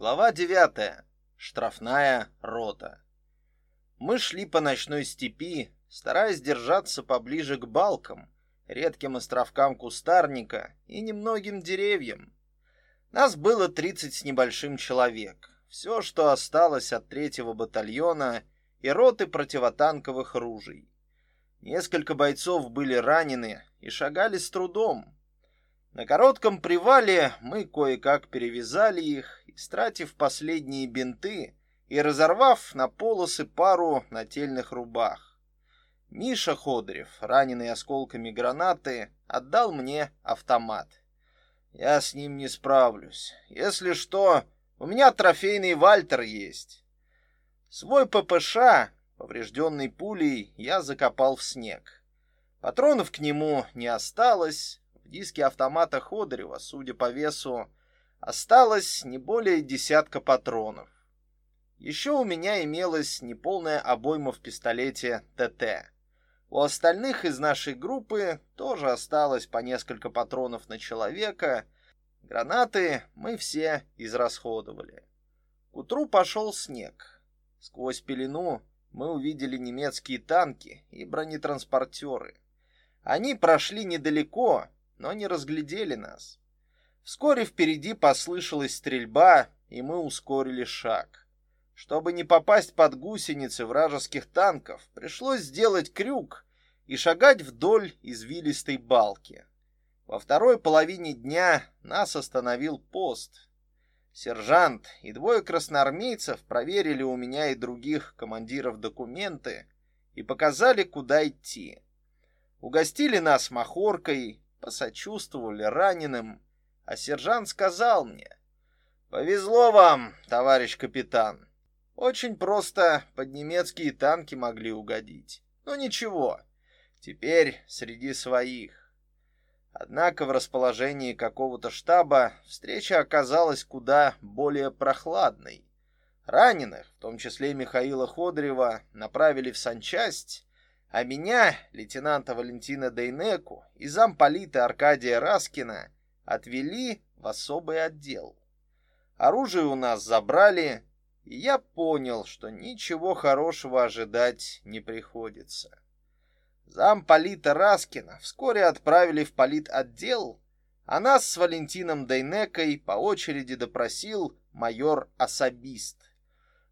Глава 9. Штрафная рота. Мы шли по ночной степи, стараясь держаться поближе к балкам, редким островкам кустарника и немногим деревьям. Нас было 30 с небольшим человек. Все, что осталось от третьего батальона и роты противотанковых ружей. Несколько бойцов были ранены и шагали с трудом. На коротком привале мы кое-как перевязали их, истратив последние бинты и разорвав на полосы пару нательных рубах. Миша Ходырев, раненый осколками гранаты, отдал мне автомат. Я с ним не справлюсь. Если что, у меня трофейный Вальтер есть. Свой ППШ, поврежденный пулей, я закопал в снег. Патронов к нему не осталось, диске автомата Ходорева, судя по весу, осталось не более десятка патронов. Еще у меня имелась неполная обойма в пистолете ТТ. У остальных из нашей группы тоже осталось по несколько патронов на человека. Гранаты мы все израсходовали. К утру пошел снег. Сквозь пелену мы увидели немецкие танки и бронетранспортеры. Они прошли недалеко, но не разглядели нас. Вскоре впереди послышалась стрельба, и мы ускорили шаг. Чтобы не попасть под гусеницы вражеских танков, пришлось сделать крюк и шагать вдоль извилистой балки. Во второй половине дня нас остановил пост. Сержант и двое красноармейцев проверили у меня и других командиров документы и показали, куда идти. Угостили нас махоркой, посочувствовали раненым, а сержант сказал мне, «Повезло вам, товарищ капитан. Очень просто под немецкие танки могли угодить. Но ничего, теперь среди своих». Однако в расположении какого-то штаба встреча оказалась куда более прохладной. Раненых, в том числе Михаила Ходорева, направили в санчасть, а меня, лейтенанта Валентина Дейнеку и замполита Аркадия Раскина отвели в особый отдел. Оружие у нас забрали, и я понял, что ничего хорошего ожидать не приходится. Замполита Раскина вскоре отправили в политотдел, а нас с Валентином Дейнекой по очереди допросил майор-особист.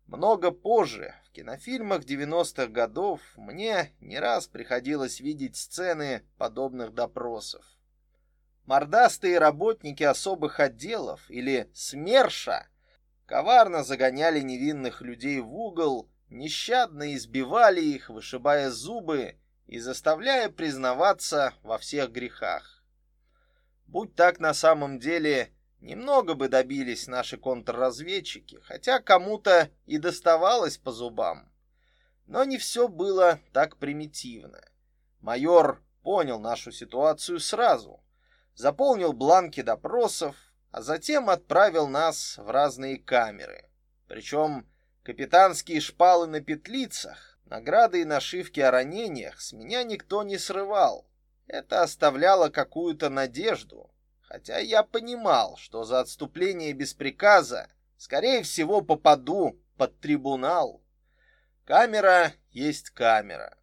Много позже, в кинофильмах 90-х годов, мне не раз приходилось видеть сцены подобных допросов. Мордастые работники особых отделов или СМЕРШа коварно загоняли невинных людей в угол, нещадно избивали их, вышибая зубы и заставляя признаваться во всех грехах. Будь так на самом деле, Немного бы добились наши контрразведчики, хотя кому-то и доставалось по зубам. Но не все было так примитивно. Майор понял нашу ситуацию сразу, заполнил бланки допросов, а затем отправил нас в разные камеры. Причем капитанские шпалы на петлицах, награды и нашивки о ранениях с меня никто не срывал. Это оставляло какую-то надежду, хотя я понимал, что за отступление без приказа, скорее всего, попаду под трибунал. Камера есть камера.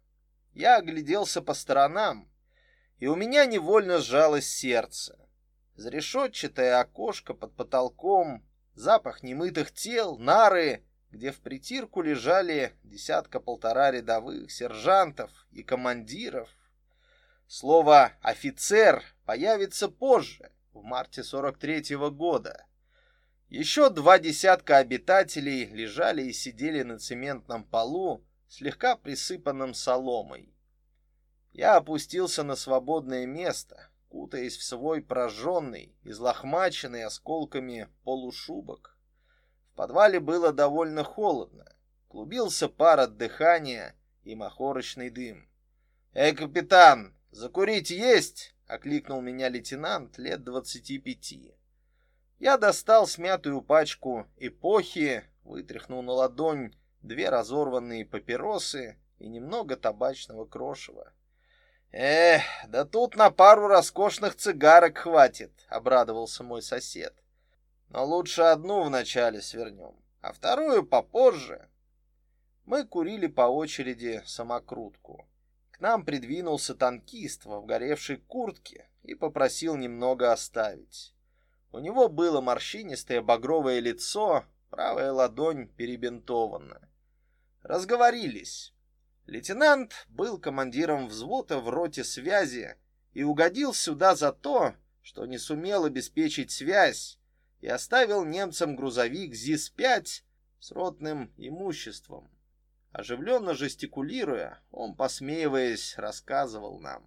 Я огляделся по сторонам, и у меня невольно сжалось сердце. Зарешетчатое окошко под потолком, запах немытых тел, нары, где в притирку лежали десятка-полтора рядовых сержантов и командиров. Слово «офицер» появится позже, в марте 43-го года. Еще два десятка обитателей лежали и сидели на цементном полу, слегка присыпанном соломой. Я опустился на свободное место, кутаясь в свой прожженный, излохмаченный осколками полушубок. В подвале было довольно холодно. Клубился пар от дыхания и махорочный дым. «Эй, капитан, закурить есть?» Окликнул меня лейтенант лет двадцати пяти. Я достал смятую пачку эпохи, вытряхнул на ладонь две разорванные папиросы и немного табачного крошева. Эх, да тут на пару роскошных цигарок хватит, обрадовался мой сосед. Но лучше одну вначале свернем, а вторую попозже. Мы курили по очереди самокрутку. К нам придвинулся танкист в обгоревшей куртке и попросил немного оставить. У него было морщинистое багровое лицо, правая ладонь перебинтована. Разговорились. Лейтенант был командиром взвода в роте связи и угодил сюда за то, что не сумел обеспечить связь и оставил немцам грузовик ЗИС-5 с ротным имуществом. Оживленно жестикулируя, он, посмеиваясь, рассказывал нам.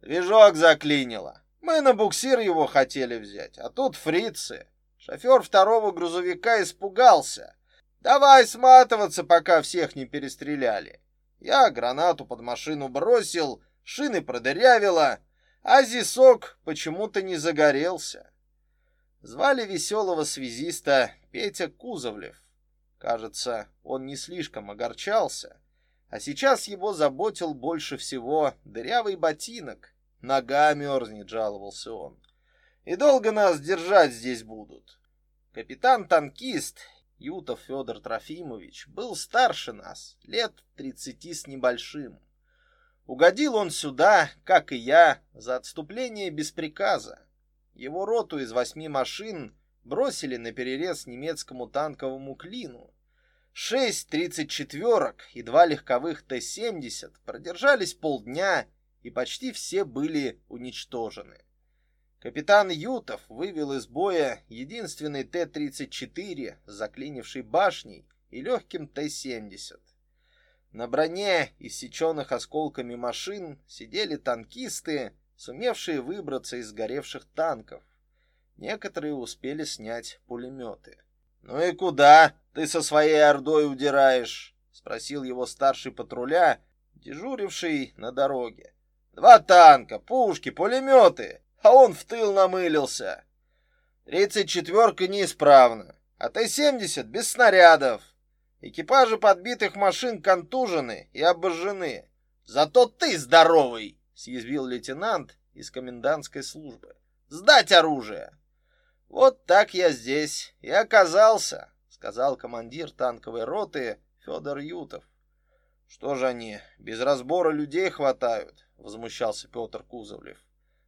«Движок заклинило. Мы на буксир его хотели взять, а тут фрицы. Шофер второго грузовика испугался. Давай сматываться, пока всех не перестреляли. Я гранату под машину бросил, шины продырявило, а зисок почему-то не загорелся. Звали веселого связиста Петя Кузовлев. Кажется, он не слишком огорчался, а сейчас его заботил больше всего дырявый ботинок. Нога мерзнет, жаловался он. И долго нас держать здесь будут. Капитан-танкист Ютов Федор Трофимович был старше нас, лет тридцати с небольшим. Угодил он сюда, как и я, за отступление без приказа. Его роту из восьми машин бросили на перерез немецкому танковому клину. Шесть тридцать четверок и два легковых Т-70 продержались полдня, и почти все были уничтожены. Капитан Ютов вывел из боя единственный Т-34 с заклинившей башней и легким Т-70. На броне, иссеченных осколками машин, сидели танкисты, сумевшие выбраться из сгоревших танков. Некоторые успели снять пулеметы. «Ну и куда ты со своей ордой удираешь?» — спросил его старший патруля, дежуривший на дороге. «Два танка, пушки, пулеметы, а он в тыл намылился. Тридцать четверка неисправна, а Т-70 без снарядов. Экипажи подбитых машин контужены и обожжены. Зато ты здоровый!» — съязвил лейтенант из комендантской службы. «Сдать оружие!» Вот так я здесь и оказался, сказал командир танковой роты Федор Ютов. Что же они, без разбора людей хватают, возмущался Петр Кузовлев.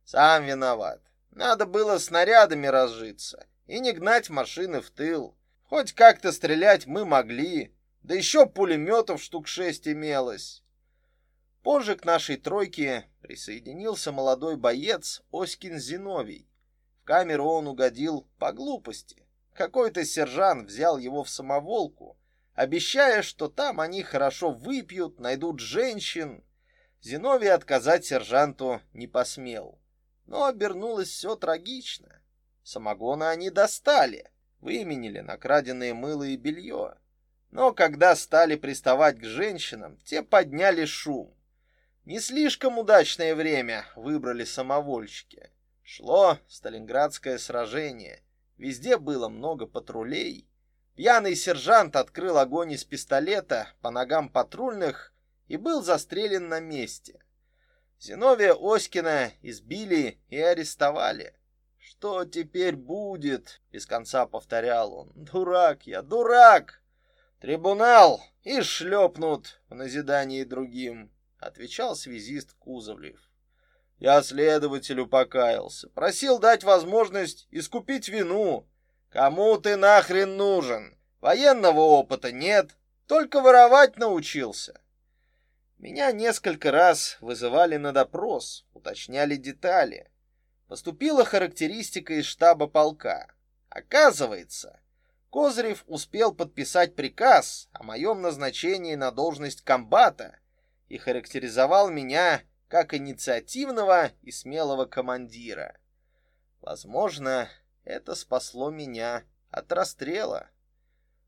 Сам виноват. Надо было снарядами разжиться и не гнать машины в тыл. Хоть как-то стрелять мы могли, да еще пулеметов штук шесть имелось. Позже к нашей тройке присоединился молодой боец Оськин Зиновий. Камеру он угодил по глупости. Какой-то сержант взял его в самоволку, обещая, что там они хорошо выпьют, найдут женщин. Зиновий отказать сержанту не посмел. Но обернулось все трагично. Самогона они достали, выменили на краденое мыло и белье. Но когда стали приставать к женщинам, те подняли шум. Не слишком удачное время выбрали самовольщики. Шло Сталинградское сражение. Везде было много патрулей. Пьяный сержант открыл огонь из пистолета по ногам патрульных и был застрелен на месте. Зиновия Оськина избили и арестовали. Что теперь будет? без конца повторял он. Дурак я, дурак. Трибунал и шлепнут в назидании другим, отвечал связист Кузовлев. Я следователю покаялся, просил дать возможность искупить вину. Кому ты нахрен нужен? Военного опыта нет, только воровать научился. Меня несколько раз вызывали на допрос, уточняли детали. Поступила характеристика из штаба полка. Оказывается, Козырев успел подписать приказ о моем назначении на должность комбата и характеризовал меня как инициативного и смелого командира. Возможно, это спасло меня от расстрела.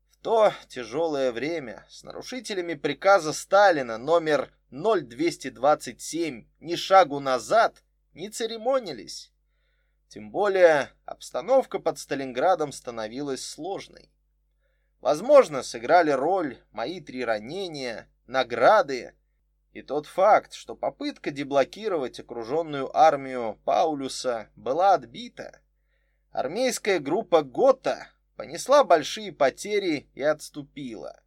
В то тяжелое время с нарушителями приказа Сталина номер 0227 ни шагу назад не церемонились. Тем более обстановка под Сталинградом становилась сложной. Возможно, сыграли роль мои три ранения, награды и тот факт, что попытка деблокировать окруженную армию Паулюса была отбита. армейская группа Гота понесла большие потери и отступила.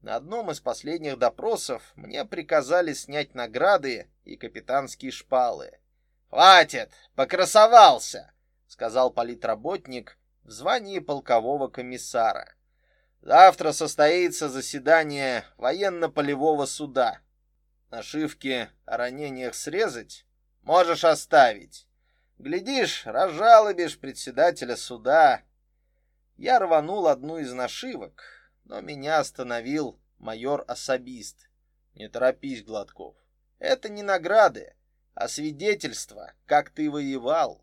На одном из последних допросов мне приказали снять награды и капитанские шпалы. «Хватит! Покрасовался!» — сказал политработник в звании полкового комиссара. «Завтра состоится заседание военно-полевого суда. Нашивки о ранениях срезать можешь оставить. Глядишь, разжалобишь председателя суда». Я рванул одну из нашивок, но меня остановил майор-особист. «Не торопись, Гладков. Это не награды, а свидетельство, как ты воевал.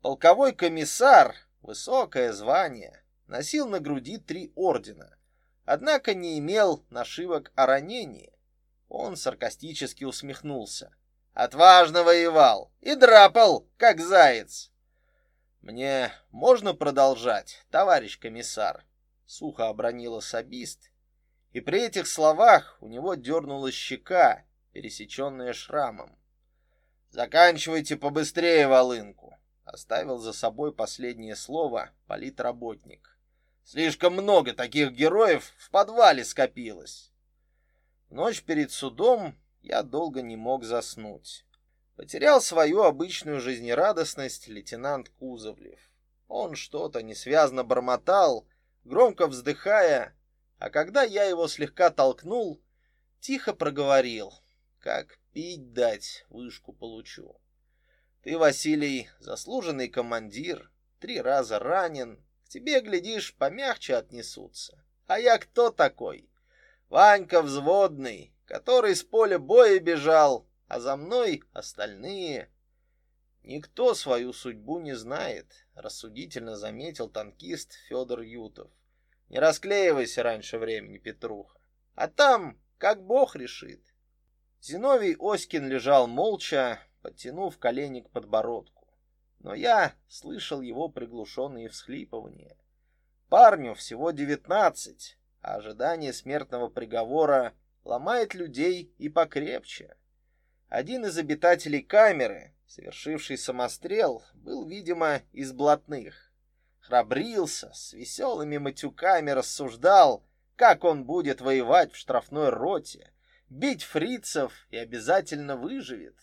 Полковой комиссар, высокое звание, носил на груди три ордена, однако не имел нашивок о ранении. Он саркастически усмехнулся. Отважно воевал и драпал, как заяц. Мне можно продолжать, товарищ комиссар? Сухо обронил особист, и при этих словах у него дернулась щека, пересеченная шрамом. Заканчивайте побыстрее волынку, оставил за собой последнее слово политработник. Слишком много таких героев в подвале скопилось. Ночь перед судом я долго не мог заснуть. Потерял свою обычную жизнерадостность лейтенант Кузовлев. Он что-то несвязно бормотал, громко вздыхая, а когда я его слегка толкнул, тихо проговорил: "Как Пить дать вышку получу. Ты, Василий, заслуженный командир, три раза ранен, к тебе, глядишь, помягче отнесутся. А я кто такой? Ванька взводный, который с поля боя бежал, а за мной остальные. Никто свою судьбу не знает, рассудительно заметил танкист Федор Ютов. Не расклеивайся раньше времени, Петруха. А там, как Бог решит. Зиновий Оськин лежал молча, подтянув колени к подбородку. Но я слышал его приглушенные всхлипывания. Парню всего девятнадцать, а ожидание смертного приговора ломает людей и покрепче. Один из обитателей камеры, совершивший самострел, был, видимо, из блатных. Храбрился, с веселыми матюками рассуждал, как он будет воевать в штрафной роте, бить фрицев и обязательно выживет.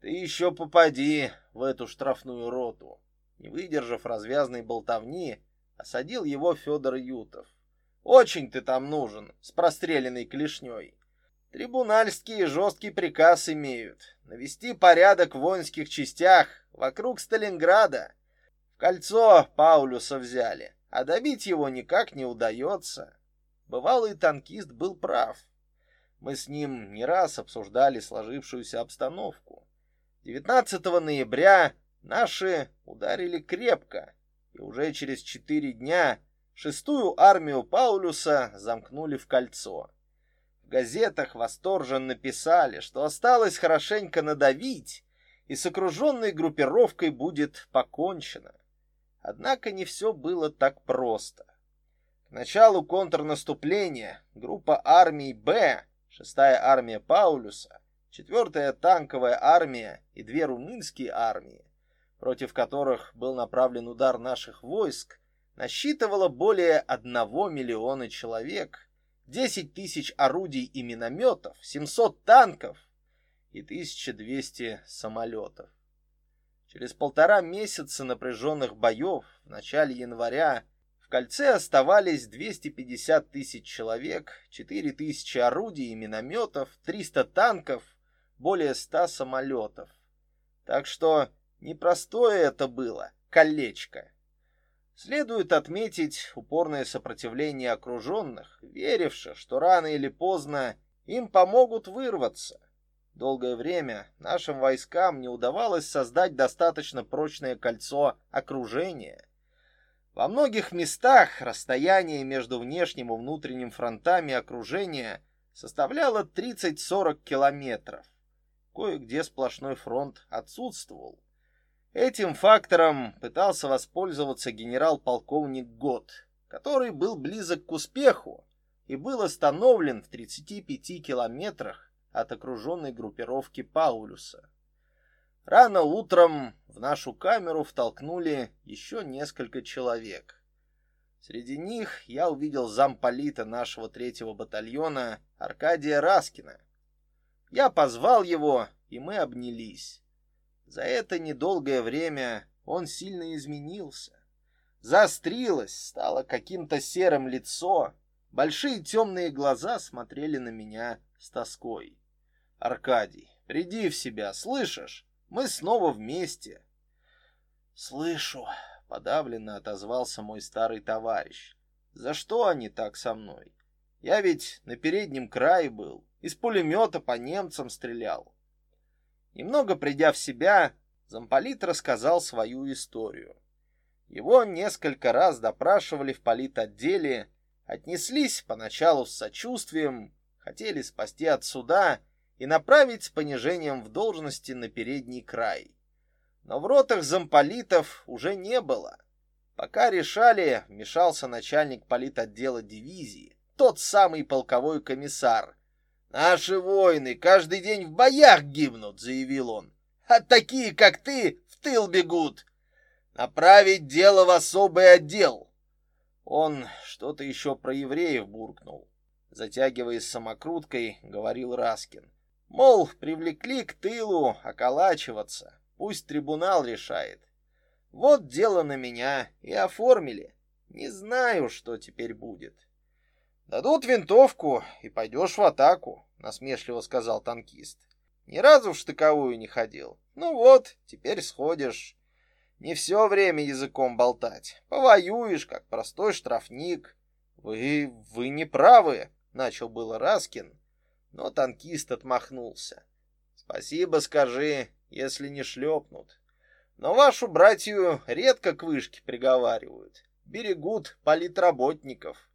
Ты еще попади в эту штрафную роту. Не выдержав развязной болтовни, осадил его Федор Ютов. Очень ты там нужен, с простреленной клешней. Трибунальские жесткий приказ имеют навести порядок в воинских частях вокруг Сталинграда. В кольцо Паулюса взяли, а добить его никак не удается. Бывалый танкист был прав. Мы с ним не раз обсуждали сложившуюся обстановку. 19 ноября наши ударили крепко, и уже через четыре дня шестую армию Паулюса замкнули в кольцо. В газетах восторженно писали, что осталось хорошенько надавить, и с окруженной группировкой будет покончено. Однако не все было так просто. К началу контрнаступления группа армий «Б» шестая армия Паулюса, четвертая танковая армия и две румынские армии, против которых был направлен удар наших войск, насчитывала более одного миллиона человек, 10 тысяч орудий и минометов, 700 танков и 1200 самолетов. Через полтора месяца напряженных боев в начале января в кольце оставались 250 тысяч человек, 4 тысячи орудий и минометов, 300 танков, более 100 самолетов. Так что непростое это было, колечко. Следует отметить упорное сопротивление окруженных, веривших, что рано или поздно им помогут вырваться. Долгое время нашим войскам не удавалось создать достаточно прочное кольцо окружения. Во многих местах расстояние между внешним и внутренним фронтами окружения составляло 30-40 километров. Кое-где сплошной фронт отсутствовал. Этим фактором пытался воспользоваться генерал-полковник Гот, который был близок к успеху и был остановлен в 35 километрах от окруженной группировки Паулюса. Рано утром в нашу камеру втолкнули еще несколько человек. Среди них я увидел замполита нашего третьего батальона Аркадия Раскина. Я позвал его, и мы обнялись. За это недолгое время он сильно изменился. Заострилось, стало каким-то серым лицо, большие темные глаза смотрели на меня с тоской. «Аркадий, приди в себя, слышишь? Мы снова вместе». «Слышу», — подавленно отозвался мой старый товарищ. «За что они так со мной? Я ведь на переднем крае был, из пулемета по немцам стрелял». Немного придя в себя, замполит рассказал свою историю. Его несколько раз допрашивали в политотделе, отнеслись поначалу с сочувствием, хотели спасти от суда и направить с понижением в должности на передний край. Но в ротах замполитов уже не было. Пока решали, вмешался начальник политотдела дивизии, тот самый полковой комиссар. «Наши воины каждый день в боях гибнут», — заявил он. «А такие, как ты, в тыл бегут направить дело в особый отдел. Он что-то еще про евреев буркнул. Затягиваясь самокруткой, говорил Раскин. Мол, привлекли к тылу околачиваться. Пусть трибунал решает. Вот дело на меня и оформили. Не знаю, что теперь будет. Дадут винтовку и пойдешь в атаку, насмешливо сказал танкист. Ни разу в штыковую не ходил. Ну вот, теперь сходишь. Не все время языком болтать. Повоюешь, как простой штрафник. Вы... вы не правы, начал было Раскин, но танкист отмахнулся. Спасибо скажи, если не шлепнут. Но вашу братью редко к вышке приговаривают. Берегут политработников.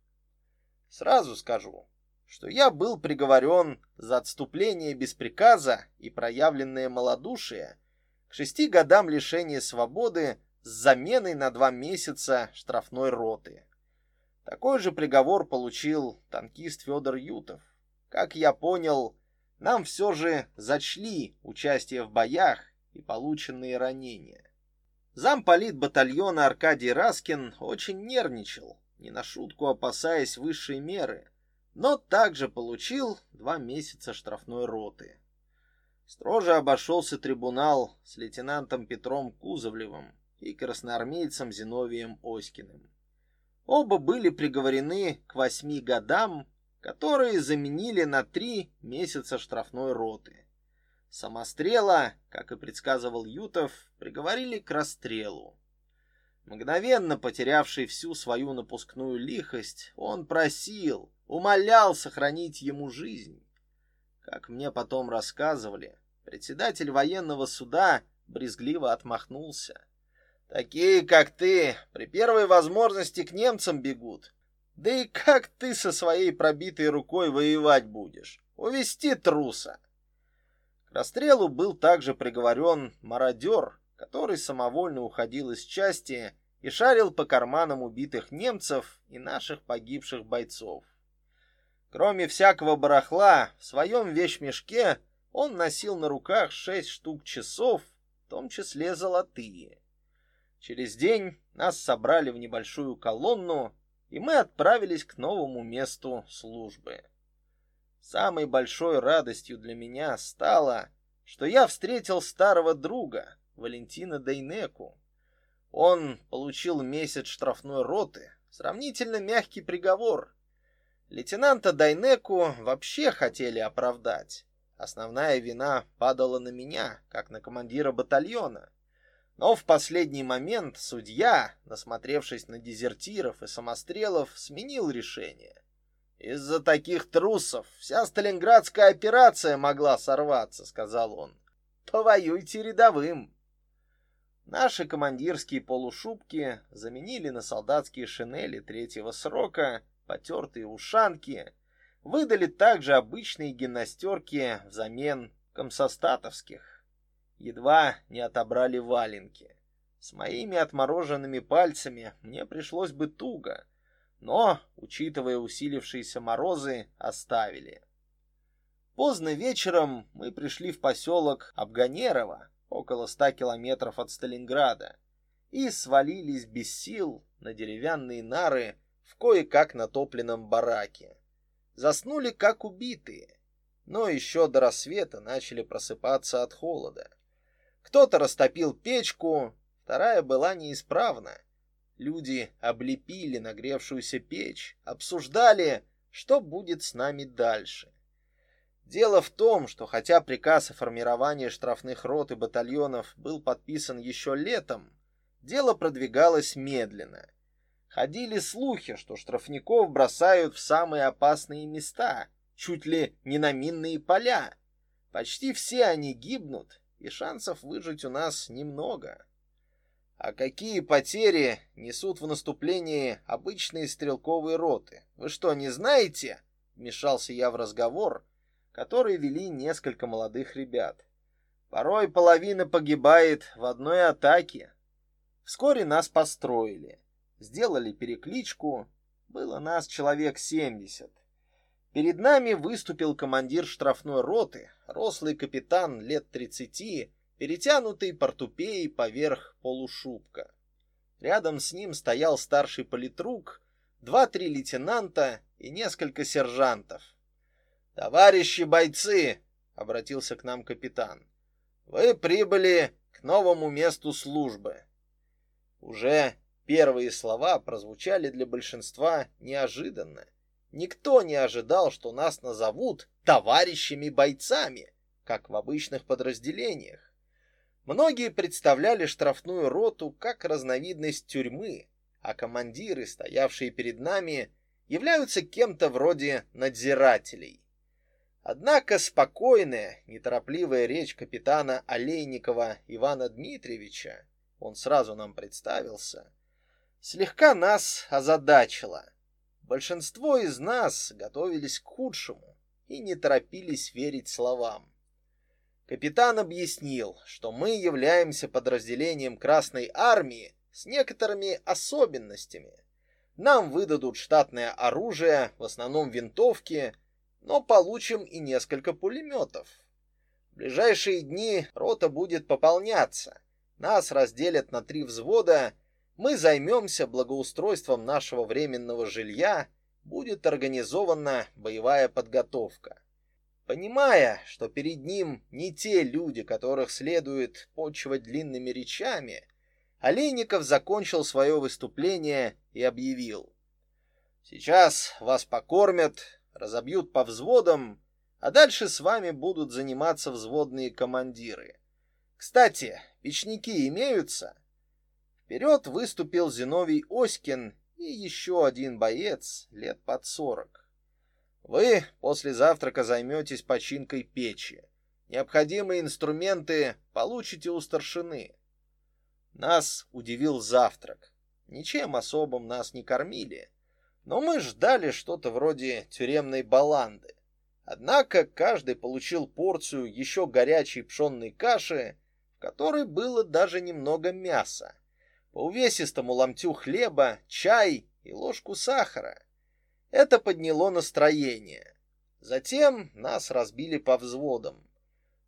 Сразу скажу, что я был приговорен за отступление без приказа и проявленное малодушие к шести годам лишения свободы с заменой на два месяца штрафной роты. Такой же приговор получил танкист Федор Ютов. Как я понял, нам все же зачли участие в боях и полученные ранения. Замполит батальона Аркадий Раскин очень нервничал, не на шутку опасаясь высшей меры, но также получил два месяца штрафной роты. Строже обошелся трибунал с лейтенантом Петром Кузовлевым и красноармейцем Зиновием Оськиным. Оба были приговорены к восьми годам, которые заменили на три месяца штрафной роты. Самострела, как и предсказывал Ютов, приговорили к расстрелу. Мгновенно потерявший всю свою напускную лихость, он просил, умолял сохранить ему жизнь. Как мне потом рассказывали, Председатель военного суда брезгливо отмахнулся. Такие, как ты, при первой возможности к немцам бегут. Да и как ты со своей пробитой рукой воевать будешь? Увести труса. К расстрелу был также приговорен мародер, который самовольно уходил из части и шарил по карманам убитых немцев и наших погибших бойцов. Кроме всякого барахла, в своем вещмешке он носил на руках шесть штук часов, в том числе золотые. Через день нас собрали в небольшую колонну, и мы отправились к новому месту службы. Самой большой радостью для меня стало, что я встретил старого друга, Валентина Дейнеку. Он получил месяц штрафной роты, сравнительно мягкий приговор. Лейтенанта Дайнеку вообще хотели оправдать. Основная вина падала на меня, как на командира батальона. Но в последний момент судья, насмотревшись на дезертиров и самострелов, сменил решение. Из-за таких трусов вся Сталинградская операция могла сорваться, сказал он. Повоюйте рядовым. Наши командирские полушубки заменили на солдатские шинели третьего срока, потертые ушанки Выдали также обычные гимнастерки взамен комсостатовских. Едва не отобрали валенки. С моими отмороженными пальцами мне пришлось бы туго, но, учитывая усилившиеся морозы, оставили. Поздно вечером мы пришли в поселок Абганерово, около ста километров от Сталинграда, и свалились без сил на деревянные нары в кое-как натопленном бараке. Заснули как убитые, но еще до рассвета начали просыпаться от холода. Кто-то растопил печку, вторая была неисправна. Люди облепили нагревшуюся печь, обсуждали, что будет с нами дальше. Дело в том, что хотя приказ о формировании штрафных рот и батальонов был подписан еще летом, дело продвигалось медленно. Ходили слухи, что штрафников бросают в самые опасные места, чуть ли не на минные поля. Почти все они гибнут, и шансов выжить у нас немного. А какие потери несут в наступлении обычные стрелковые роты? Вы что, не знаете? Вмешался я в разговор, которые вели несколько молодых ребят. Порой половина погибает в одной атаке. Вскоре нас построили, сделали перекличку, было нас человек семьдесят. Перед нами выступил командир штрафной роты, рослый капитан лет тридцати, перетянутый портупеей поверх полушубка. Рядом с ним стоял старший политрук, два-три лейтенанта и несколько сержантов. Товарищи бойцы, обратился к нам капитан. Вы прибыли к новому месту службы. Уже первые слова прозвучали для большинства неожиданно. Никто не ожидал, что нас назовут товарищами бойцами, как в обычных подразделениях. Многие представляли штрафную роту как разновидность тюрьмы, а командиры, стоявшие перед нами, являются кем-то вроде надзирателей. Однако спокойная, неторопливая речь капитана Олейникова Ивана Дмитриевича, он сразу нам представился, слегка нас озадачила. Большинство из нас готовились к худшему и не торопились верить словам. Капитан объяснил, что мы являемся подразделением Красной армии с некоторыми особенностями. Нам выдадут штатное оружие, в основном винтовки, но получим и несколько пулеметов. В ближайшие дни рота будет пополняться. Нас разделят на три взвода. Мы займемся благоустройством нашего временного жилья. Будет организована боевая подготовка. Понимая, что перед ним не те люди, которых следует почивать длинными речами, Олейников закончил свое выступление и объявил. «Сейчас вас покормят, разобьют по взводам, а дальше с вами будут заниматься взводные командиры. Кстати, печники имеются? Вперед выступил Зиновий Оськин и еще один боец лет под сорок. Вы после завтрака займетесь починкой печи. Необходимые инструменты получите у старшины. Нас удивил завтрак. Ничем особым нас не кормили но мы ждали что-то вроде тюремной баланды. Однако каждый получил порцию еще горячей пшенной каши, в которой было даже немного мяса, по увесистому ломтю хлеба, чай и ложку сахара. Это подняло настроение. Затем нас разбили по взводам.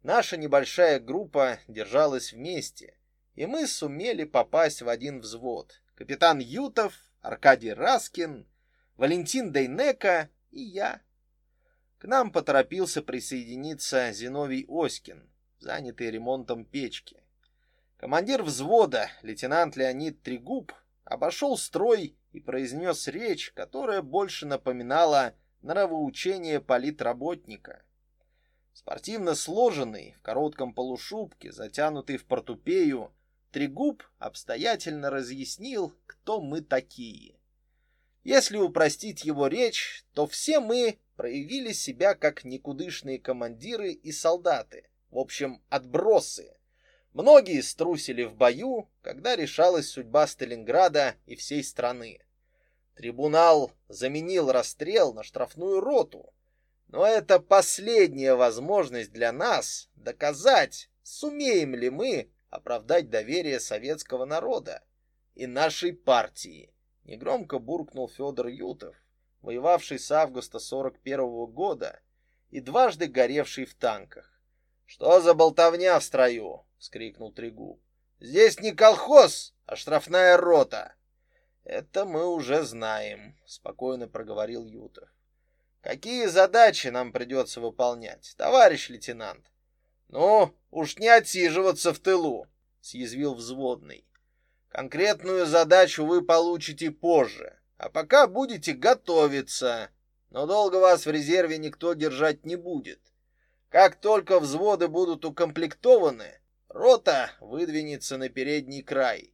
Наша небольшая группа держалась вместе, и мы сумели попасть в один взвод. Капитан Ютов, Аркадий Раскин Валентин Дейнека и я. К нам поторопился присоединиться Зиновий Оськин, занятый ремонтом печки. Командир взвода, лейтенант Леонид Трегуб, обошел строй и произнес речь, которая больше напоминала нравоучение политработника. Спортивно сложенный, в коротком полушубке, затянутый в портупею, Трегуб обстоятельно разъяснил, кто мы такие. Если упростить его речь, то все мы проявили себя как никудышные командиры и солдаты, в общем, отбросы. Многие струсили в бою, когда решалась судьба Сталинграда и всей страны. Трибунал заменил расстрел на штрафную роту. Но это последняя возможность для нас доказать, сумеем ли мы оправдать доверие советского народа и нашей партии. Негромко буркнул Федор Ютов, воевавший с августа 41 -го года и дважды горевший в танках. Что за болтовня в строю? Вскрикнул Трегуб. Здесь не колхоз, а штрафная рота. Это мы уже знаем, спокойно проговорил Ютов. Какие задачи нам придется выполнять, товарищ лейтенант? Ну, уж не отсиживаться в тылу, съязвил взводный. Конкретную задачу вы получите позже, а пока будете готовиться. Но долго вас в резерве никто держать не будет. Как только взводы будут укомплектованы, рота выдвинется на передний край.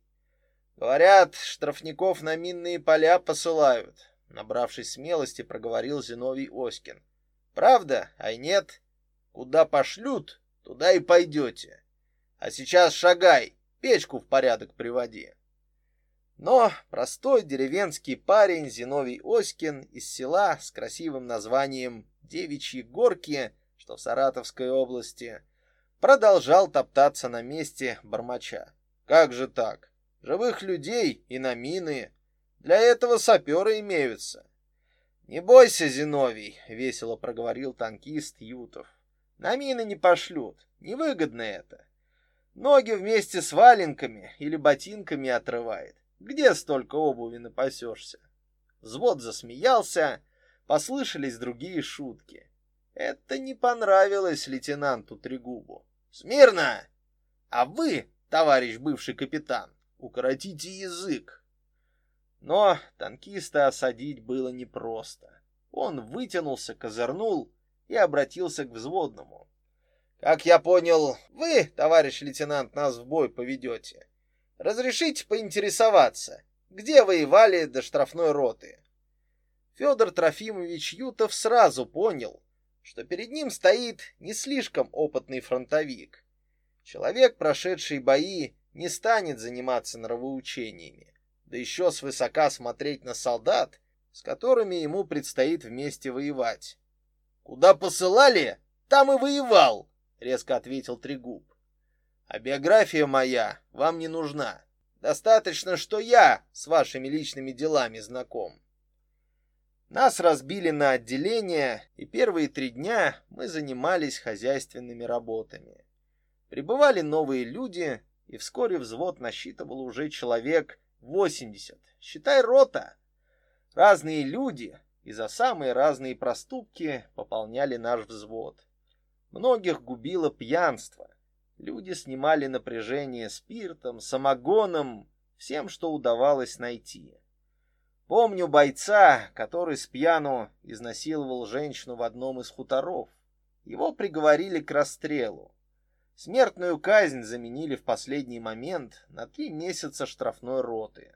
Говорят, штрафников на минные поля посылают. Набравшись смелости, проговорил Зиновий Оськин. Правда, а нет? Куда пошлют, туда и пойдете. А сейчас шагай, печку в порядок приводи. Но простой деревенский парень Зиновий Оськин из села с красивым названием Девичьи Горки, что в Саратовской области, продолжал топтаться на месте бормоча. Как же так? Живых людей и на мины. Для этого саперы имеются. Не бойся, Зиновий, весело проговорил танкист Ютов. На мины не пошлют, невыгодно это. Ноги вместе с валенками или ботинками отрывает. Где столько обуви напасешься? Взвод засмеялся, послышались другие шутки. Это не понравилось лейтенанту Трегубу. «Смирно! А вы, товарищ бывший капитан, укоротите язык!» Но танкиста осадить было непросто. Он вытянулся, козырнул и обратился к взводному. «Как я понял, вы, товарищ лейтенант, нас в бой поведете. Разрешите поинтересоваться, где воевали до штрафной роты? Федор Трофимович Ютов сразу понял, что перед ним стоит не слишком опытный фронтовик. Человек, прошедший бои, не станет заниматься нравоучениями, да еще свысока смотреть на солдат, с которыми ему предстоит вместе воевать. «Куда посылали, там и воевал», — резко ответил Трегуб. А биография моя вам не нужна. Достаточно, что я с вашими личными делами знаком. Нас разбили на отделения, и первые три дня мы занимались хозяйственными работами. Прибывали новые люди, и вскоре взвод насчитывал уже человек 80. Считай рота. Разные люди и за самые разные проступки пополняли наш взвод. Многих губило пьянство. Люди снимали напряжение спиртом, самогоном, всем, что удавалось найти. Помню бойца, который с пьяну изнасиловал женщину в одном из хуторов. Его приговорили к расстрелу. Смертную казнь заменили в последний момент на три месяца штрафной роты.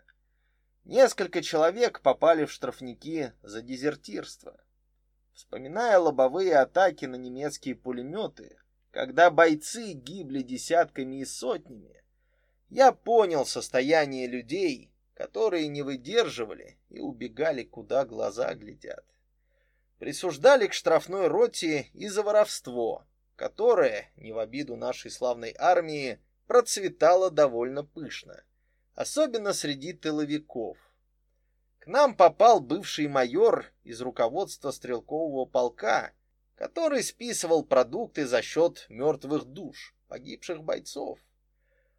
Несколько человек попали в штрафники за дезертирство. Вспоминая лобовые атаки на немецкие пулеметы, когда бойцы гибли десятками и сотнями, я понял состояние людей, которые не выдерживали и убегали, куда глаза глядят. Присуждали к штрафной роте и за воровство, которое, не в обиду нашей славной армии, процветало довольно пышно, особенно среди тыловиков. К нам попал бывший майор из руководства стрелкового полка, который списывал продукты за счет мертвых душ, погибших бойцов.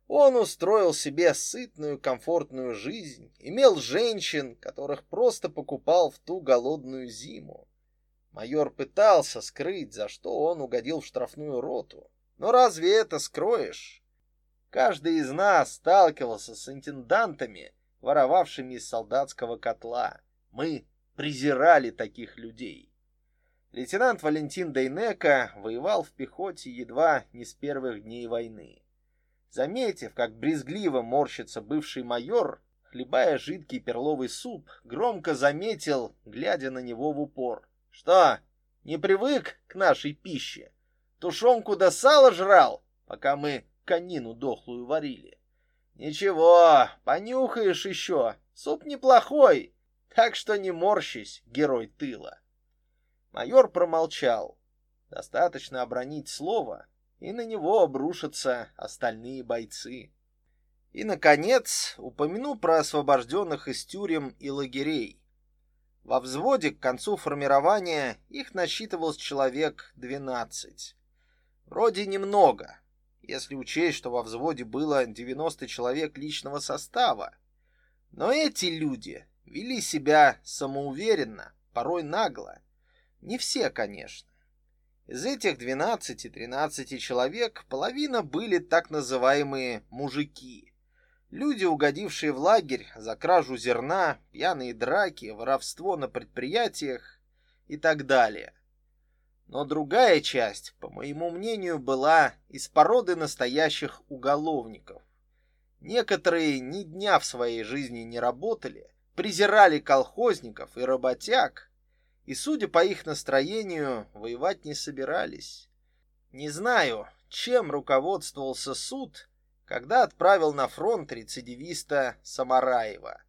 Он устроил себе сытную, комфортную жизнь, имел женщин, которых просто покупал в ту голодную зиму. Майор пытался скрыть, за что он угодил в штрафную роту. Но разве это скроешь? Каждый из нас сталкивался с интендантами, воровавшими из солдатского котла. Мы презирали таких людей. Лейтенант Валентин Дейнека воевал в пехоте едва не с первых дней войны. Заметив, как брезгливо морщится бывший майор, хлебая жидкий перловый суп, громко заметил, глядя на него в упор. «Что, не привык к нашей пище? Тушенку да сало жрал, пока мы конину дохлую варили? Ничего, понюхаешь еще, суп неплохой, так что не морщись, герой тыла». Майор промолчал. Достаточно обронить слово, и на него обрушатся остальные бойцы. И, наконец, упомяну про освобожденных из тюрем и лагерей. Во взводе к концу формирования их насчитывалось человек 12. Вроде немного. если учесть, что во взводе было 90 человек личного состава. Но эти люди вели себя самоуверенно, порой нагло. Не все, конечно. Из этих 12-13 человек половина были так называемые «мужики». Люди, угодившие в лагерь за кражу зерна, пьяные драки, воровство на предприятиях и так далее. Но другая часть, по моему мнению, была из породы настоящих уголовников. Некоторые ни дня в своей жизни не работали, презирали колхозников и работяг, и, судя по их настроению, воевать не собирались. Не знаю, чем руководствовался суд, когда отправил на фронт рецидивиста Самараева.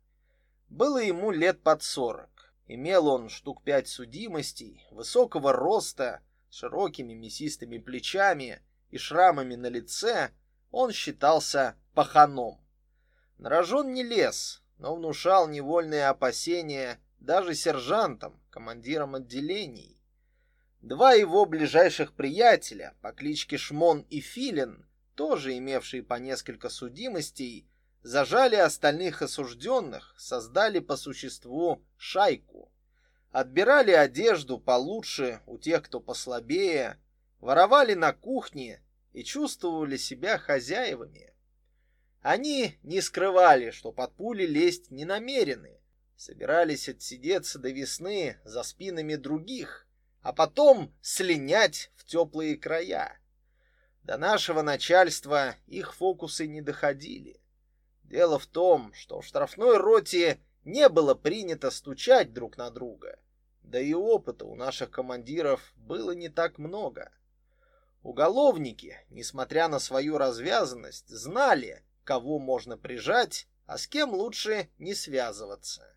Было ему лет под сорок. Имел он штук пять судимостей, высокого роста, широкими мясистыми плечами и шрамами на лице, он считался паханом. На рожон не лез, но внушал невольные опасения даже сержантам, командирам отделений. Два его ближайших приятеля по кличке Шмон и Филин, тоже имевшие по несколько судимостей, зажали остальных осужденных, создали по существу шайку. Отбирали одежду получше у тех, кто послабее, воровали на кухне и чувствовали себя хозяевами. Они не скрывали, что под пули лезть не намерены, собирались отсидеться до весны за спинами других, а потом слинять в теплые края. До нашего начальства их фокусы не доходили. Дело в том, что в штрафной роте не было принято стучать друг на друга. Да и опыта у наших командиров было не так много. Уголовники, несмотря на свою развязанность, знали, кого можно прижать, а с кем лучше не связываться.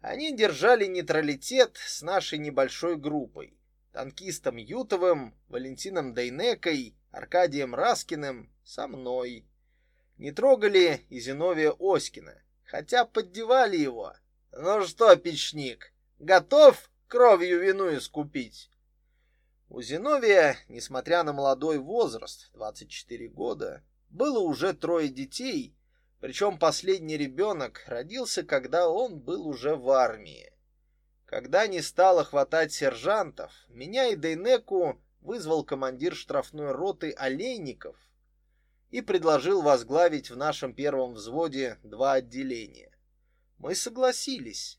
Они держали нейтралитет с нашей небольшой группой. Танкистом Ютовым, Валентином Дейнекой, Аркадием Раскиным, со мной. Не трогали и Зиновия Оськина, хотя поддевали его. Ну что, печник, готов кровью вину искупить? У Зиновия, несмотря на молодой возраст, 24 года, было уже трое детей причем последний ребенок родился, когда он был уже в армии. Когда не стало хватать сержантов, меня и Дейнеку вызвал командир штрафной роты Олейников и предложил возглавить в нашем первом взводе два отделения. Мы согласились.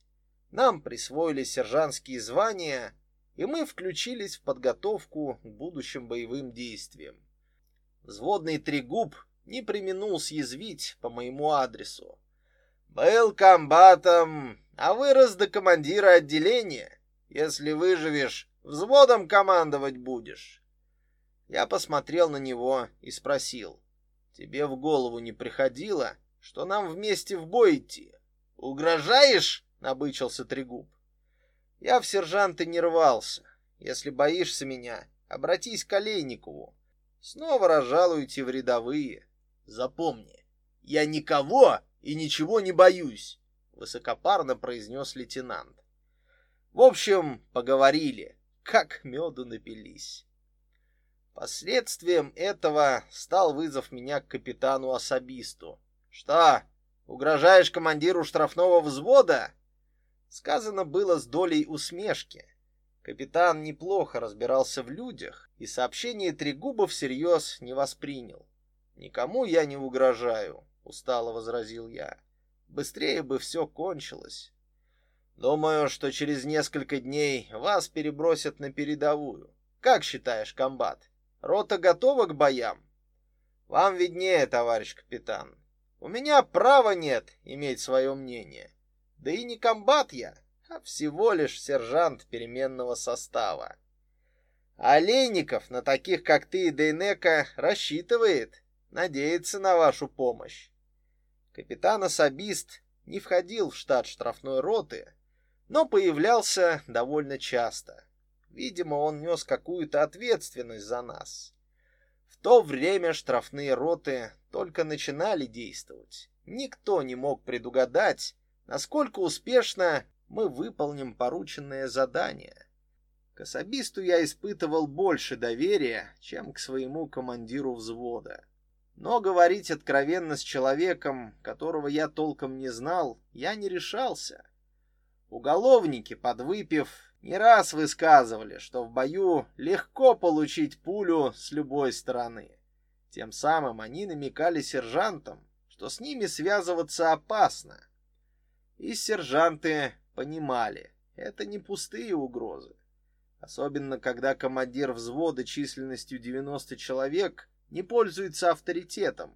Нам присвоили сержантские звания, и мы включились в подготовку к будущим боевым действиям. Взводный Трегуб не применул съязвить по моему адресу. «Был комбатом, а вырос до командира отделения. Если выживешь, взводом командовать будешь». Я посмотрел на него и спросил. «Тебе в голову не приходило, что нам вместе в бой идти? Угрожаешь?» — набычился Трегуб. Я в сержанты не рвался. Если боишься меня, обратись к Олейникову. Снова разжалуйте в рядовые. Запомни, я никого и ничего не боюсь, высокопарно произнес лейтенант. В общем, поговорили, как меду напились. Последствием этого стал вызов меня к капитану-особисту. Что, угрожаешь командиру штрафного взвода? Сказано было с долей усмешки. Капитан неплохо разбирался в людях и сообщение Трегубов всерьез не воспринял. Никому я не угрожаю, устало возразил я. Быстрее бы все кончилось. Думаю, что через несколько дней вас перебросят на передовую. Как считаешь, комбат? Рота готова к боям? Вам виднее, товарищ капитан. У меня права нет иметь свое мнение. Да и не комбат я, а всего лишь сержант переменного состава. Олейников на таких, как ты и Дейнека, рассчитывает надеется на вашу помощь. Капитан-особист не входил в штат штрафной роты, но появлялся довольно часто. Видимо, он нес какую-то ответственность за нас. В то время штрафные роты только начинали действовать. Никто не мог предугадать, насколько успешно мы выполним порученное задание. К особисту я испытывал больше доверия, чем к своему командиру взвода. Но говорить откровенно с человеком, которого я толком не знал, я не решался. Уголовники, подвыпив, не раз высказывали, что в бою легко получить пулю с любой стороны. Тем самым они намекали сержантам, что с ними связываться опасно. И сержанты понимали, это не пустые угрозы. Особенно, когда командир взвода численностью 90 человек не пользуется авторитетом.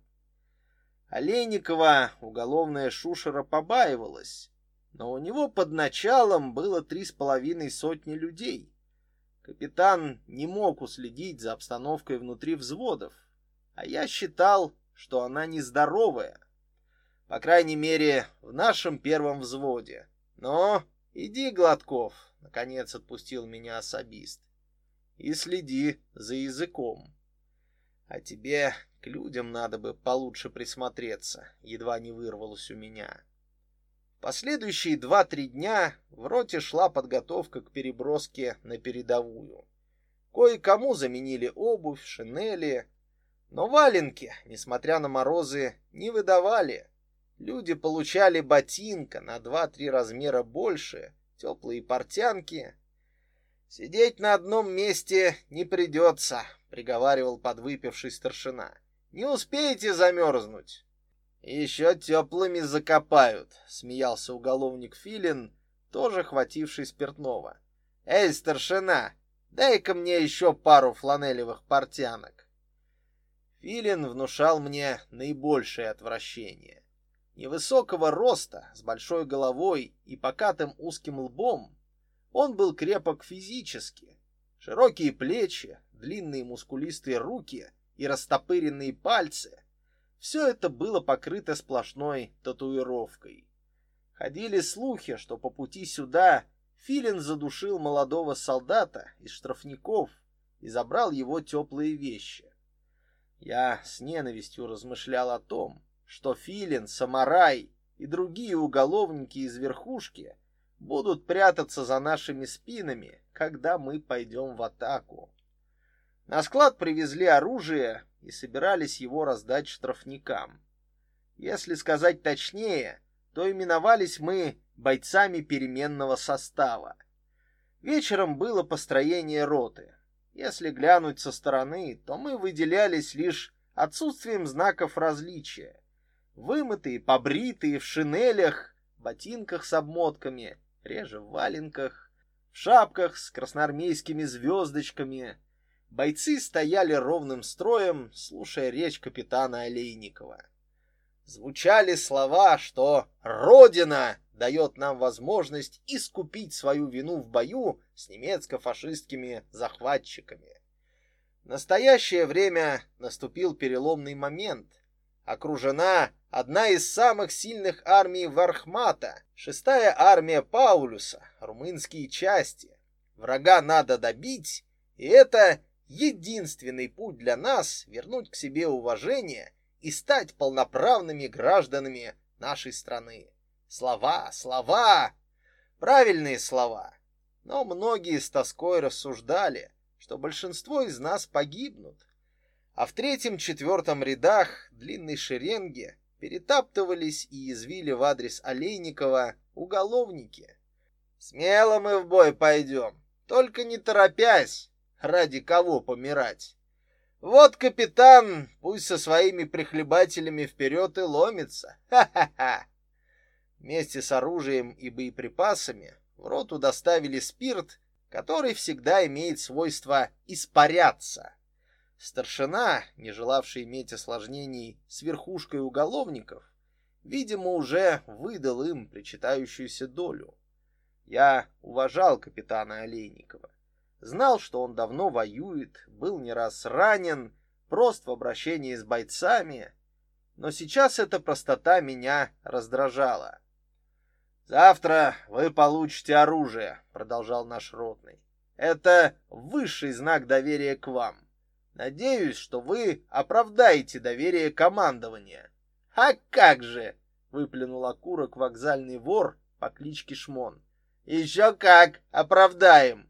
Олейникова уголовная шушера побаивалась, но у него под началом было три с половиной сотни людей. Капитан не мог уследить за обстановкой внутри взводов, а я считал, что она нездоровая. По крайней мере, в нашем первом взводе. Но иди, Гладков, наконец отпустил меня особист. И следи за языком. А тебе к людям надо бы получше присмотреться, едва не вырвалось у меня. Последующие два-три дня в роте шла подготовка к переброске на передовую. Кое-кому заменили обувь, шинели, но валенки, несмотря на морозы, не выдавали. Люди получали ботинка на два-три размера больше, теплые портянки. Сидеть на одном месте не придется, приговаривал подвыпивший старшина. Не успеете замерзнуть. Еще теплыми закопают, смеялся уголовник Филин, тоже хвативший спиртного. Эй, старшина, дай-ка мне еще пару фланелевых портянок. Филин внушал мне наибольшее отвращение. Невысокого роста, с большой головой и покатым узким лбом, он был крепок физически. Широкие плечи, длинные мускулистые руки и растопыренные пальцы — все это было покрыто сплошной татуировкой. Ходили слухи, что по пути сюда Филин задушил молодого солдата из штрафников и забрал его теплые вещи. Я с ненавистью размышлял о том, что Филин, Самарай и другие уголовники из верхушки будут прятаться за нашими спинами, когда мы пойдем в атаку. На склад привезли оружие и собирались его раздать штрафникам. Если сказать точнее, то именовались мы бойцами переменного состава. Вечером было построение роты. Если глянуть со стороны, то мы выделялись лишь отсутствием знаков различия. Вымытые, побритые, в шинелях, ботинках с обмотками, реже в валенках, в шапках с красноармейскими звездочками. Бойцы стояли ровным строем, слушая речь капитана Олейникова. Звучали слова, что «Родина!» дает нам возможность искупить свою вину в бою с немецко-фашистскими захватчиками. В настоящее время наступил переломный момент. Окружена одна из самых сильных армий Вархмата, шестая армия Паулюса, румынские части. Врага надо добить, и это единственный путь для нас вернуть к себе уважение и стать полноправными гражданами нашей страны. Слова, слова, правильные слова. Но многие с тоской рассуждали, что большинство из нас погибнут. А в третьем-четвертом рядах длинной шеренги перетаптывались и извили в адрес Олейникова уголовники. Смело мы в бой пойдем, только не торопясь, ради кого помирать. Вот капитан, пусть со своими прихлебателями вперед и ломится. Ха-ха-ха. Вместе с оружием и боеприпасами в роту доставили спирт, который всегда имеет свойство испаряться. Старшина, не желавший иметь осложнений с верхушкой уголовников, видимо, уже выдал им причитающуюся долю. Я уважал капитана Олейникова. Знал, что он давно воюет, был не раз ранен, прост в обращении с бойцами, но сейчас эта простота меня раздражала. Завтра вы получите оружие, продолжал наш ротный. Это высший знак доверия к вам. Надеюсь, что вы оправдаете доверие командования. А как же, выплюнул окурок вокзальный вор по кличке Шмон. Еще как оправдаем.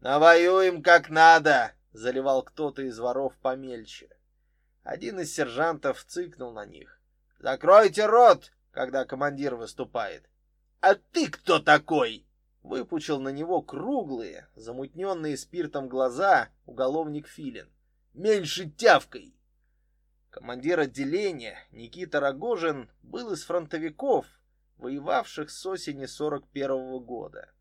Навоюем как надо, заливал кто-то из воров помельче. Один из сержантов цыкнул на них. Закройте рот, когда командир выступает. А ты кто такой? Выпучил на него круглые, замутненные спиртом глаза уголовник Филин. Меньше тявкой. Командир отделения Никита Рогожин был из фронтовиков, воевавших с осени 41 -го года.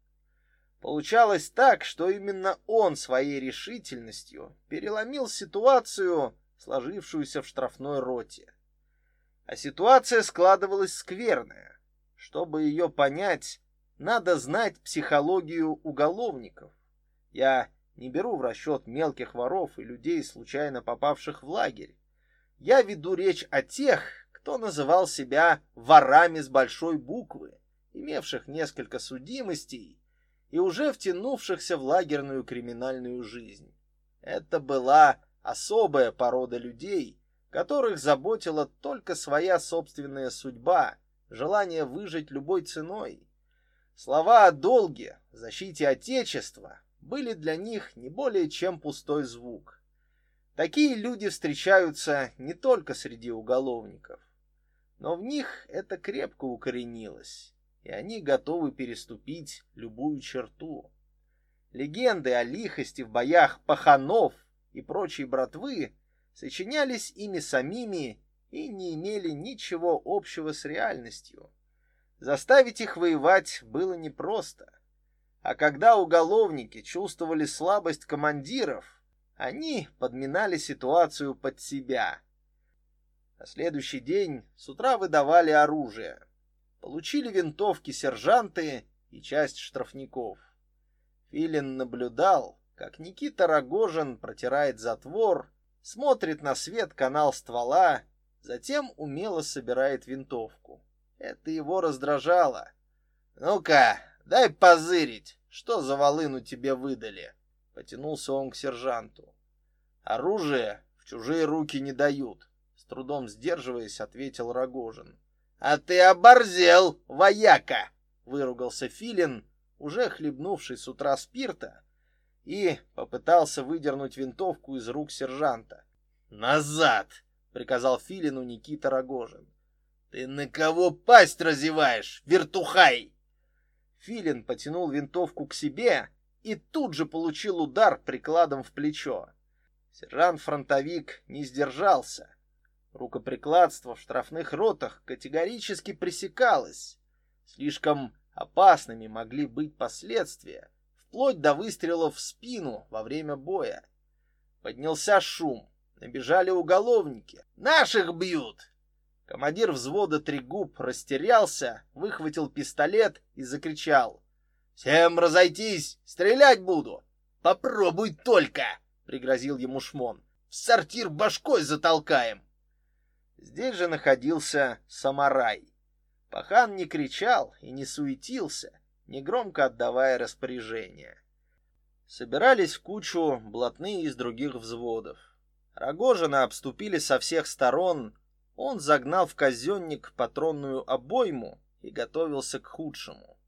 Получалось так, что именно он своей решительностью переломил ситуацию, сложившуюся в штрафной роте. А ситуация складывалась скверная. Чтобы ее понять, надо знать психологию уголовников. Я не беру в расчет мелких воров и людей, случайно попавших в лагерь. Я веду речь о тех, кто называл себя ворами с большой буквы, имевших несколько судимостей и уже втянувшихся в лагерную криминальную жизнь. Это была особая порода людей, которых заботила только своя собственная судьба, желание выжить любой ценой. Слова о долге, защите Отечества были для них не более чем пустой звук. Такие люди встречаются не только среди уголовников, но в них это крепко укоренилось, и они готовы переступить любую черту. Легенды о лихости в боях паханов и прочей братвы сочинялись ими самими и не имели ничего общего с реальностью. Заставить их воевать было непросто. А когда уголовники чувствовали слабость командиров, они подминали ситуацию под себя. На следующий день с утра выдавали оружие. Получили винтовки сержанты и часть штрафников. Филин наблюдал, как Никита Рогожин протирает затвор, смотрит на свет канал ствола, затем умело собирает винтовку. Это его раздражало. «Ну-ка, дай позырить, что за волыну тебе выдали?» Потянулся он к сержанту. «Оружие в чужие руки не дают», — с трудом сдерживаясь, ответил Рогожин. «А ты оборзел, вояка!» — выругался Филин, уже хлебнувший с утра спирта, и попытался выдернуть винтовку из рук сержанта. «Назад!» — приказал Филину Никита Рогожин. «Ты на кого пасть разеваешь, вертухай?» Филин потянул винтовку к себе и тут же получил удар прикладом в плечо. Сержант-фронтовик не сдержался. Рукоприкладство в штрафных ротах категорически пресекалось. Слишком опасными могли быть последствия, вплоть до выстрелов в спину во время боя. Поднялся шум, набежали уголовники. «Наших бьют!» Командир взвода Трегуб растерялся, выхватил пистолет и закричал. «Всем разойтись! Стрелять буду!» «Попробуй только!» — пригрозил ему Шмон. «В сортир башкой затолкаем!» Здесь же находился Самарай. Пахан не кричал и не суетился, негромко отдавая распоряжения. Собирались в кучу блатные из других взводов. Рогожина обступили со всех сторон, он загнал в казенник патронную обойму и готовился к худшему.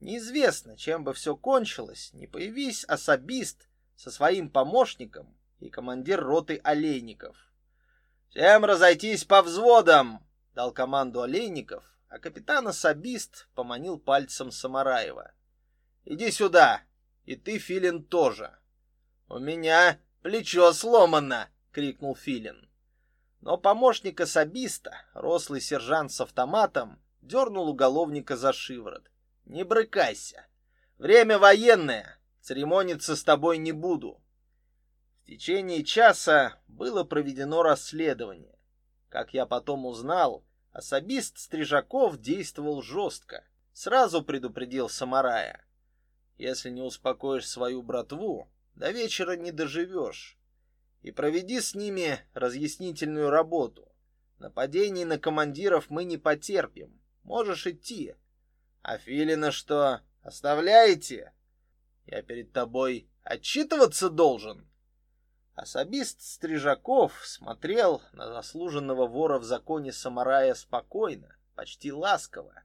Неизвестно, чем бы все кончилось, не появись особист со своим помощником и командир роты олейников. «Всем разойтись по взводам!» — дал команду олейников, а капитан особист поманил пальцем Самараева. «Иди сюда, и ты, Филин, тоже». «У меня плечо сломано!» — крикнул Филин. Но помощник особиста, рослый сержант с автоматом, дернул уголовника за шиворот. «Не брыкайся! Время военное! Церемониться с тобой не буду!» В течение часа было проведено расследование. Как я потом узнал, особист Стрижаков действовал жестко. Сразу предупредил Самарая. «Если не успокоишь свою братву, до вечера не доживешь и проведи с ними разъяснительную работу. Нападений на командиров мы не потерпим. Можешь идти. А Филина что, оставляете? Я перед тобой отчитываться должен. Особист Стрижаков смотрел на заслуженного вора в законе Самарая спокойно, почти ласково.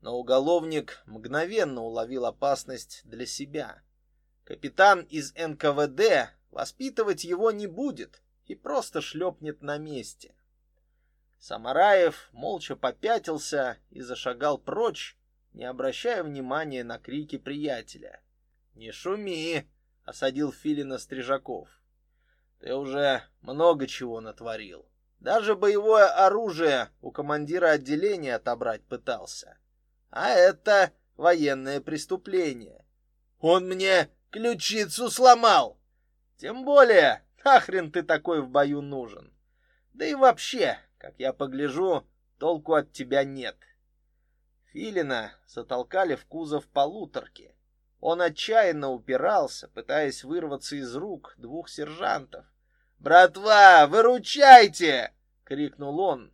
Но уголовник мгновенно уловил опасность для себя. Капитан из НКВД воспитывать его не будет и просто шлепнет на месте. Самараев молча попятился и зашагал прочь, не обращая внимания на крики приятеля. «Не шуми!» — осадил Филина Стрижаков. «Ты уже много чего натворил. Даже боевое оружие у командира отделения отобрать пытался. А это военное преступление. Он мне ключицу сломал. Тем более, нахрен ты такой в бою нужен? Да и вообще, как я погляжу, толку от тебя нет. Филина затолкали в кузов полуторки. Он отчаянно упирался, пытаясь вырваться из рук двух сержантов. «Братва, выручайте!» — крикнул он.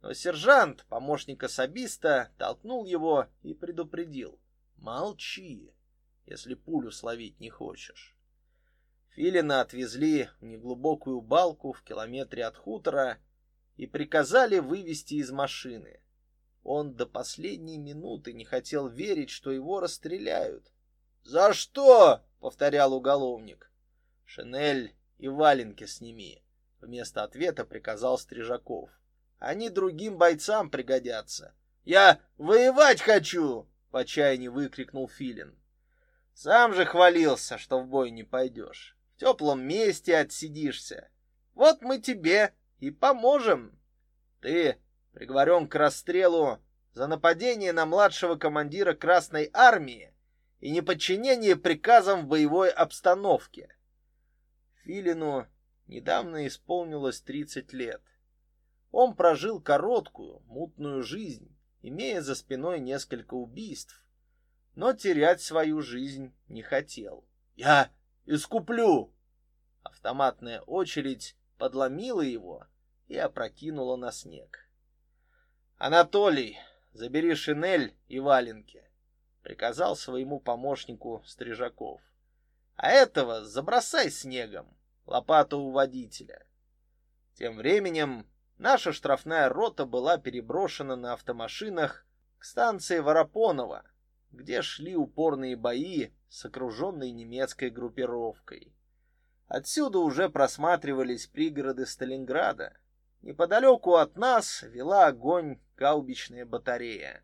Но сержант, помощник особиста, толкнул его и предупредил. «Молчи, если пулю словить не хочешь». Филина отвезли в неглубокую балку в километре от хутора, и приказали вывести из машины. Он до последней минуты не хотел верить, что его расстреляют. «За что?» — повторял уголовник. «Шинель и валенки сними», — вместо ответа приказал Стрижаков. «Они другим бойцам пригодятся». «Я воевать хочу!» — в отчаянии выкрикнул Филин. «Сам же хвалился, что в бой не пойдешь. В теплом месте отсидишься. Вот мы тебе и поможем. Ты приговорен к расстрелу за нападение на младшего командира Красной Армии и неподчинение приказам в боевой обстановке. Филину недавно исполнилось 30 лет. Он прожил короткую, мутную жизнь, имея за спиной несколько убийств, но терять свою жизнь не хотел. «Я искуплю!» Автоматная очередь подломила его и опрокинула на снег. «Анатолий, забери шинель и валенки», — приказал своему помощнику Стрижаков. «А этого забросай снегом, лопату у водителя». Тем временем наша штрафная рота была переброшена на автомашинах к станции Воропонова, где шли упорные бои с окруженной немецкой группировкой. Отсюда уже просматривались пригороды Сталинграда. Неподалеку от нас вела огонь гаубичная батарея.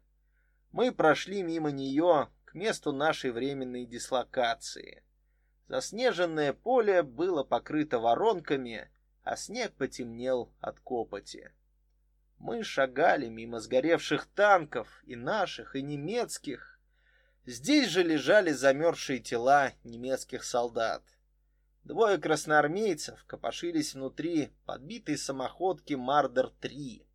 Мы прошли мимо нее к месту нашей временной дислокации. Заснеженное поле было покрыто воронками, а снег потемнел от копоти. Мы шагали мимо сгоревших танков, и наших, и немецких. Здесь же лежали замерзшие тела немецких солдат. Двое красноармейцев копошились внутри подбитой самоходки Мардер-3.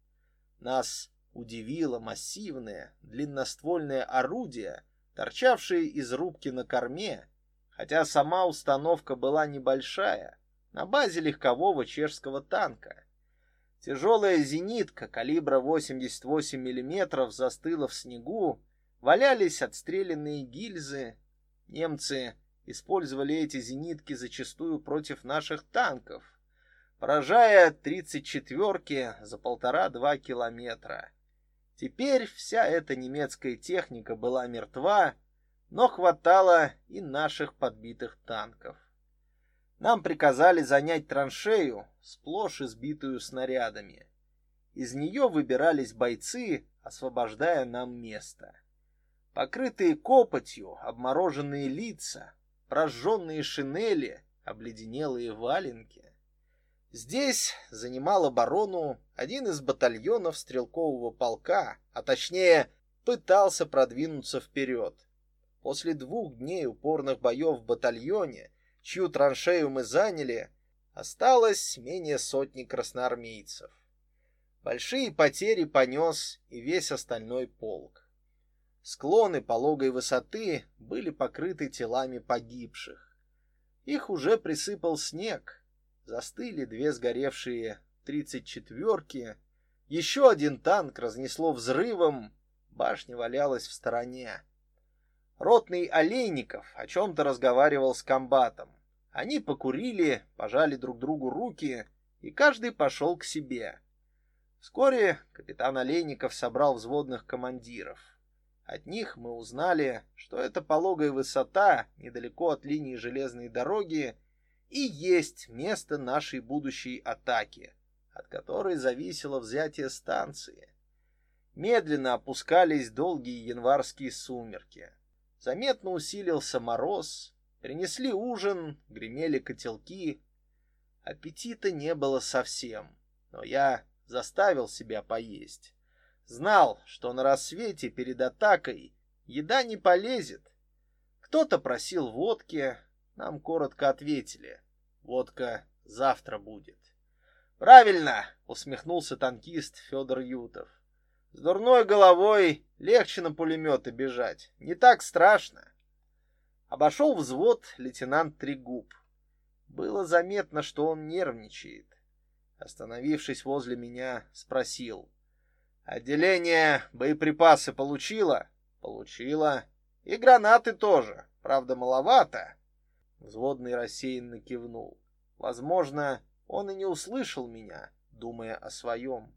Нас удивило массивное длинноствольное орудие, торчавшее из рубки на корме, хотя сама установка была небольшая, на базе легкового чешского танка. Тяжелая зенитка калибра 88 мм застыла в снегу, валялись отстрелянные гильзы. Немцы использовали эти зенитки зачастую против наших танков, поражая 34-ки за полтора-два километра. Теперь вся эта немецкая техника была мертва, но хватало и наших подбитых танков. Нам приказали занять траншею, сплошь избитую снарядами. Из нее выбирались бойцы, освобождая нам место. Покрытые копотью, обмороженные лица, прожженные шинели, обледенелые валенки. Здесь занимал оборону один из батальонов стрелкового полка, а точнее пытался продвинуться вперед. После двух дней упорных боев в батальоне, чью траншею мы заняли, осталось менее сотни красноармейцев. Большие потери понес и весь остальной полк. Склоны пологой высоты были покрыты телами погибших. Их уже присыпал снег. Застыли две сгоревшие тридцать четверки. Еще один танк разнесло взрывом. Башня валялась в стороне. Ротный Олейников о чем-то разговаривал с комбатом. Они покурили, пожали друг другу руки, и каждый пошел к себе. Вскоре капитан Олейников собрал взводных командиров. От них мы узнали, что эта пологая высота, недалеко от линии железной дороги, и есть место нашей будущей атаки, от которой зависело взятие станции. Медленно опускались долгие январские сумерки. Заметно усилился мороз, принесли ужин, гремели котелки. Аппетита не было совсем, но я заставил себя поесть. Знал, что на рассвете перед атакой еда не полезет. Кто-то просил водки, нам коротко ответили. Водка завтра будет. Правильно, усмехнулся танкист Федор Ютов. С дурной головой легче на пулеметы бежать. Не так страшно. Обошел взвод лейтенант Трегуб. Было заметно, что он нервничает. Остановившись возле меня, спросил. «Отделение боеприпасы получило?» «Получило. И гранаты тоже. Правда, маловато». Взводный рассеянно кивнул. Возможно, он и не услышал меня, думая о своем.